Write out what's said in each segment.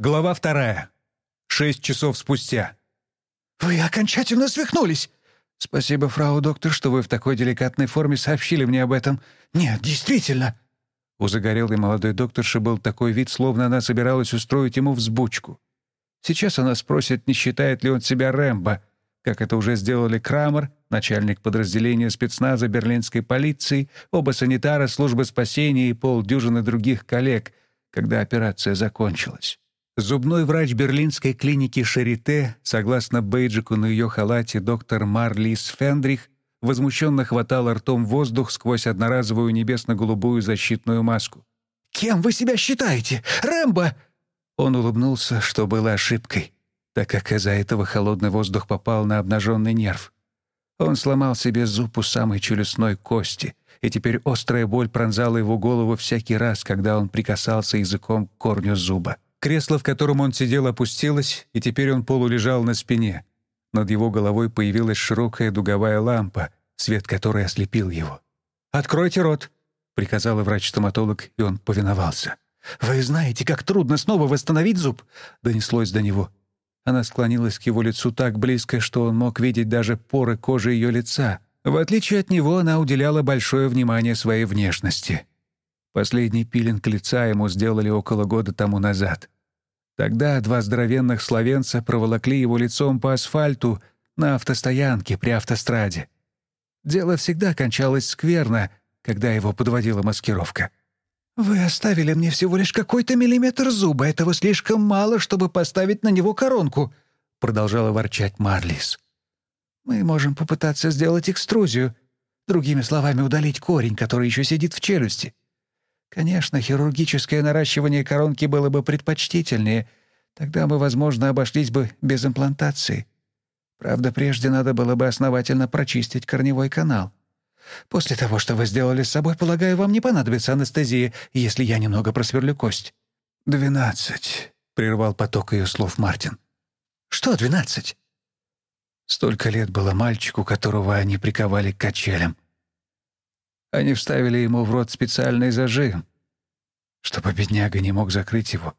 Глава вторая. Шесть часов спустя. «Вы окончательно свихнулись!» «Спасибо, фрау доктор, что вы в такой деликатной форме сообщили мне об этом. Нет, действительно!» У загорелой молодой докторши был такой вид, словно она собиралась устроить ему взбучку. Сейчас она спросит, не считает ли он себя Рэмбо, как это уже сделали Крамер, начальник подразделения спецназа берлинской полиции, оба санитара службы спасения и полдюжины других коллег, когда операция закончилась. Зубной врач берлинской клиники Шарите, согласно бейджику на ее халате доктор Марлис Фендрих, возмущенно хватал ртом воздух сквозь одноразовую небесно-голубую защитную маску. «Кем вы себя считаете? Рэмбо!» Он улыбнулся, что было ошибкой, так как из-за этого холодный воздух попал на обнаженный нерв. Он сломал себе зуб у самой челюстной кости, и теперь острая боль пронзала его голову всякий раз, когда он прикасался языком к корню зуба. Кресло, в котором он сидел, опустилось, и теперь он полулежал на спине. Над его головой появилась широкая дуговая лампа, свет которой ослепил его. «Откройте рот!» — приказал врач-стоматолог, и он повиновался. «Вы знаете, как трудно снова восстановить зуб?» — донеслось до него. Она склонилась к его лицу так близко, что он мог видеть даже поры кожи ее лица. В отличие от него, она уделяла большое внимание своей внешности. Последний пилинг лица ему сделали около года тому назад. Тогда два здоровенных словенца проволокли его лицом по асфальту на автостоянке при автостраде. Дело всегда кончалось скверно, когда его подводила маскировка. «Вы оставили мне всего лишь какой-то миллиметр зуба. Этого слишком мало, чтобы поставить на него коронку», — продолжала ворчать Марлис. «Мы можем попытаться сделать экструзию, другими словами, удалить корень, который еще сидит в челюсти. Конечно, хирургическое наращивание коронки было бы предпочтительнее. Тогда мы, возможно, обошлись бы без имплантации. Правда, прежде надо было бы основательно прочистить корневой канал. После того, что вы сделали с собой, полагаю, вам не понадобится анестезия, если я немного просверлю кость». «Двенадцать», — прервал поток ее слов Мартин. «Что двенадцать?» Столько лет было мальчику, которого они приковали к качелям. Они вставили ему в рот специальный зажим, чтобы бедняга не мог закрыть его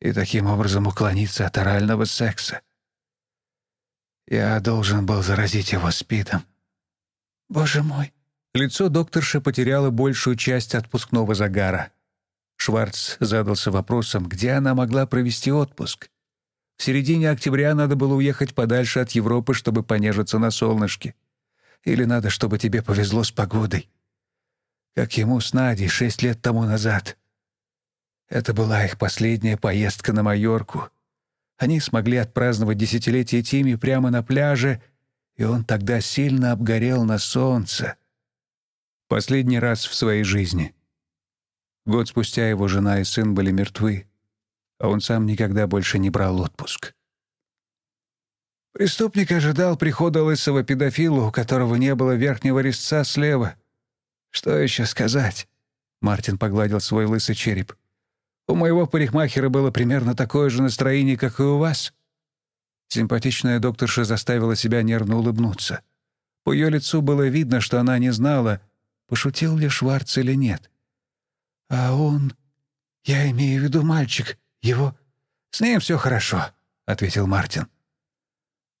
и таким образом уклониться от орального секса. Я должен был заразить его спидом. Боже мой! Лицо докторши потеряло большую часть отпускного загара. Шварц задался вопросом, где она могла провести отпуск. В середине октября надо было уехать подальше от Европы, чтобы понежиться на солнышке. Или надо, чтобы тебе повезло с погодой. Как ему с Надей шесть лет тому назад. Это была их последняя поездка на Майорку. Они смогли отпраздновать десятилетие Тими прямо на пляже, и он тогда сильно обгорел на солнце. Последний раз в своей жизни. Год спустя его жена и сын были мертвы, а он сам никогда больше не брал отпуск. Преступник ожидал прихода лысого педофила, у которого не было верхнего резца слева. Что еще сказать? Мартин погладил свой лысый череп. У моего парикмахера было примерно такое же настроение, как и у вас. Симпатичная докторша заставила себя нервно улыбнуться. По ее лицу было видно, что она не знала, пошутил ли Шварц или нет. «А он... Я имею в виду мальчик. Его... С ним все хорошо», — ответил Мартин.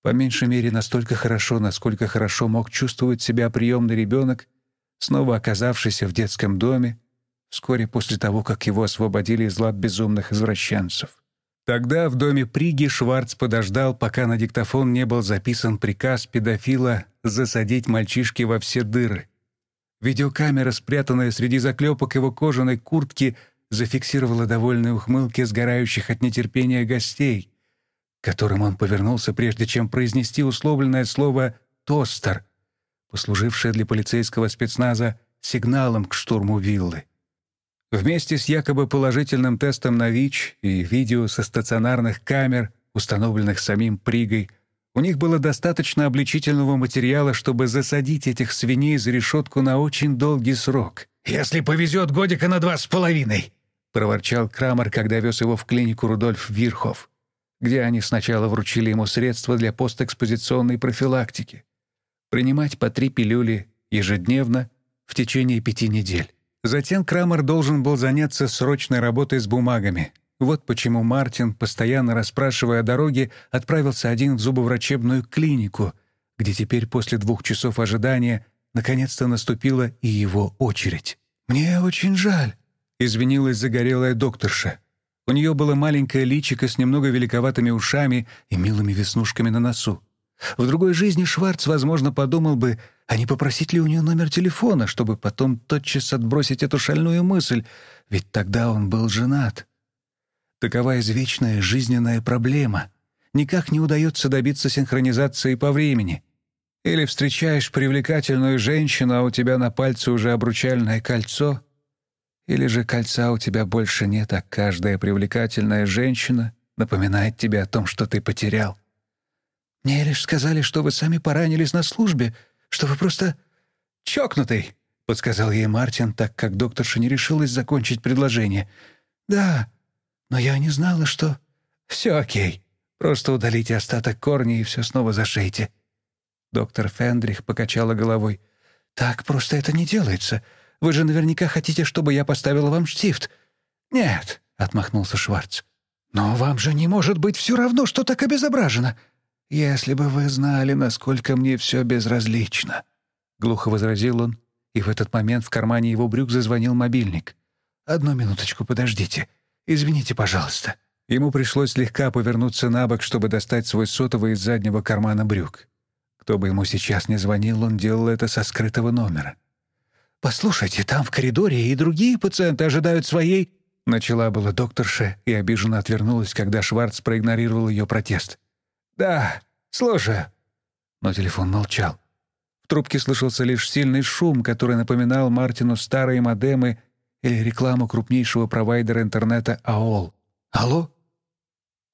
По меньшей мере настолько хорошо, насколько хорошо мог чувствовать себя приемный ребенок, снова оказавшийся в детском доме, вскоре после того, как его освободили из лап безумных извращенцев. Тогда в доме Приги Шварц подождал, пока на диктофон не был записан приказ педофила засадить мальчишки во все дыры. Видеокамера, спрятанная среди заклепок его кожаной куртки, зафиксировала довольные ухмылки сгорающих от нетерпения гостей, которым он повернулся, прежде чем произнести условленное слово «тостер», послужившее для полицейского спецназа сигналом к штурму виллы. Вместе с якобы положительным тестом на ВИЧ и видео со стационарных камер, установленных самим Пригой, у них было достаточно обличительного материала, чтобы засадить этих свиней за решетку на очень долгий срок. «Если повезет, годика на два с половиной!» — проворчал Крамер, когда вез его в клинику Рудольф Вирхов где они сначала вручили ему средства для постэкспозиционной профилактики. Принимать по три пилюли ежедневно в течение пяти недель. Затем Крамер должен был заняться срочной работой с бумагами, Вот почему Мартин, постоянно расспрашивая о дороге, отправился один в зубоврачебную клинику, где теперь после двух часов ожидания наконец-то наступила и его очередь. «Мне очень жаль», — извинилась загорелая докторша. У нее было маленькое личико с немного великоватыми ушами и милыми веснушками на носу. В другой жизни Шварц, возможно, подумал бы, а не попросить ли у нее номер телефона, чтобы потом тотчас отбросить эту шальную мысль, ведь тогда он был женат. Такова извечная жизненная проблема. Никак не удается добиться синхронизации по времени. Или встречаешь привлекательную женщину, а у тебя на пальце уже обручальное кольцо, или же кольца у тебя больше нет, а каждая привлекательная женщина напоминает тебе о том, что ты потерял. Мне лишь сказали, что вы сами поранились на службе, что вы просто чокнутый, подсказал ей Мартин, так как докторша не решилась закончить предложение. Да, но я не знала, что... Все окей. Просто удалите остаток корня и все снова зашейте. Доктор Фендрих покачала головой. Так просто это не делается. Вы же наверняка хотите, чтобы я поставила вам штифт. Нет, отмахнулся Шварц. Но вам же не может быть все равно, что так обезображено. Если бы вы знали, насколько мне все безразлично, глухо возразил он, и в этот момент в кармане его брюк зазвонил мобильник. Одну минуточку, подождите. Извините, пожалуйста. Ему пришлось слегка повернуться на бок, чтобы достать свой сотовый из заднего кармана брюк. Кто бы ему сейчас не звонил, он делал это со скрытого номера. «Послушайте, там в коридоре и другие пациенты ожидают своей...» Начала была докторша и обиженно отвернулась, когда Шварц проигнорировал ее протест. «Да, слушаю». Но телефон молчал. В трубке слышался лишь сильный шум, который напоминал Мартину старые модемы или рекламу крупнейшего провайдера интернета АОЛ. «Алло?»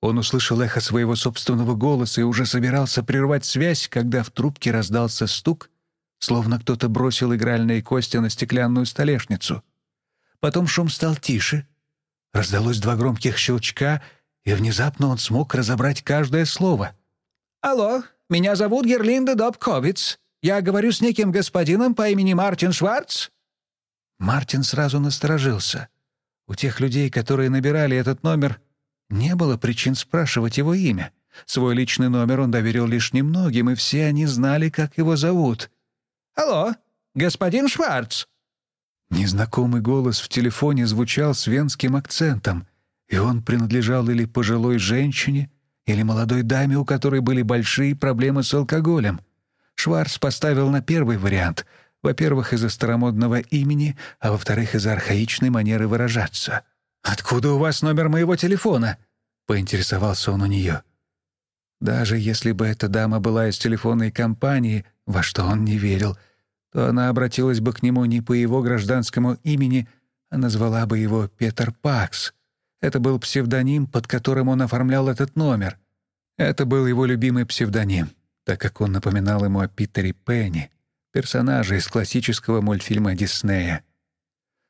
Он услышал эхо своего собственного голоса и уже собирался прервать связь, когда в трубке раздался стук, словно кто-то бросил игральные кости на стеклянную столешницу. Потом шум стал тише. Раздалось два громких щелчка, и внезапно он смог разобрать каждое слово. «Алло, меня зовут Герлинда Добковиц. Я говорю с неким господином по имени Мартин Шварц?» Мартин сразу насторожился. У тех людей, которые набирали этот номер, не было причин спрашивать его имя. Свой личный номер он доверил лишь немногим, и все они знали, как его зовут. «Алло, господин Шварц!» Незнакомый голос в телефоне звучал с венским акцентом, и он принадлежал или пожилой женщине, или молодой даме, у которой были большие проблемы с алкоголем. Шварц поставил на первый вариант, во-первых, из-за старомодного имени, а во-вторых, из-за архаичной манеры выражаться. «Откуда у вас номер моего телефона?» — поинтересовался он у нее. Даже если бы эта дама была из телефонной компании, во что он не верил, то она обратилась бы к нему не по его гражданскому имени, а назвала бы его Петр Пакс. Это был псевдоним, под которым он оформлял этот номер. Это был его любимый псевдоним, так как он напоминал ему о Питере Пенни, персонаже из классического мультфильма Диснея.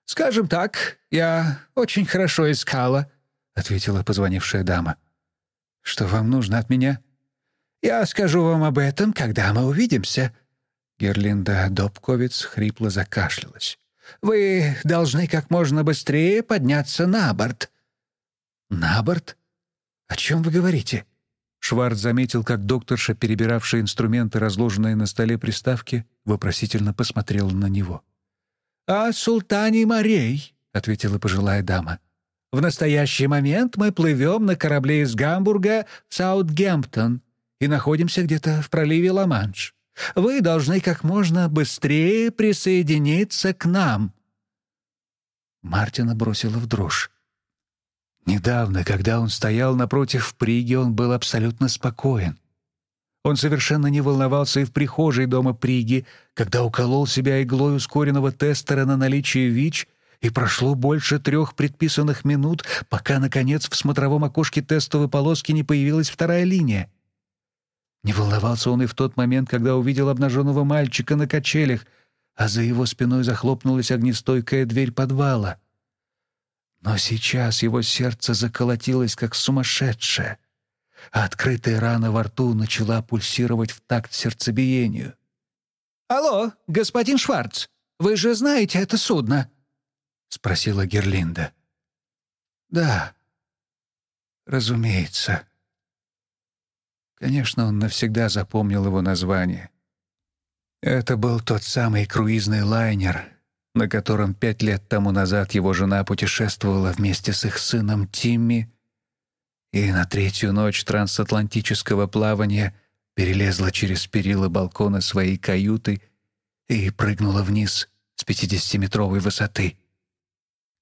«Скажем так, я очень хорошо искала», — ответила позвонившая дама. «Что вам нужно от меня?» Я скажу вам об этом, когда мы увидимся». Герлинда Добковиц хрипло закашлялась. «Вы должны как можно быстрее подняться на борт». «На борт? О чем вы говорите?» Шварц заметил, как докторша, перебиравшая инструменты, разложенные на столе приставки, вопросительно посмотрела на него. «О султане морей», — ответила пожилая дама. «В настоящий момент мы плывем на корабле из Гамбурга в Саутгемптон и находимся где-то в проливе Ла-Манш. Вы должны как можно быстрее присоединиться к нам». Мартина бросила в дрожь. Недавно, когда он стоял напротив Приги, он был абсолютно спокоен. Он совершенно не волновался и в прихожей дома Приги, когда уколол себя иглой ускоренного тестера на наличие ВИЧ, и прошло больше трех предписанных минут, пока, наконец, в смотровом окошке тестовой полоски не появилась вторая линия. Не волновался он и в тот момент, когда увидел обнаженного мальчика на качелях, а за его спиной захлопнулась огнестойкая дверь подвала. Но сейчас его сердце заколотилось, как сумасшедшее, а открытая рана во рту начала пульсировать в такт сердцебиению. «Алло, господин Шварц, вы же знаете это судно?» — спросила Герлинда. «Да, Разумеется. Конечно, он навсегда запомнил его название. Это был тот самый круизный лайнер, на котором пять лет тому назад его жена путешествовала вместе с их сыном Тимми, и на третью ночь трансатлантического плавания перелезла через перила балкона своей каюты и прыгнула вниз с пятидесятиметровой высоты.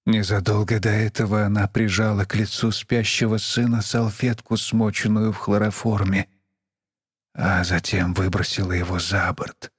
Незадолго до этого она прижала к лицу спящего сына салфетку, смоченную в хлороформе, а затем выбросила его за борт.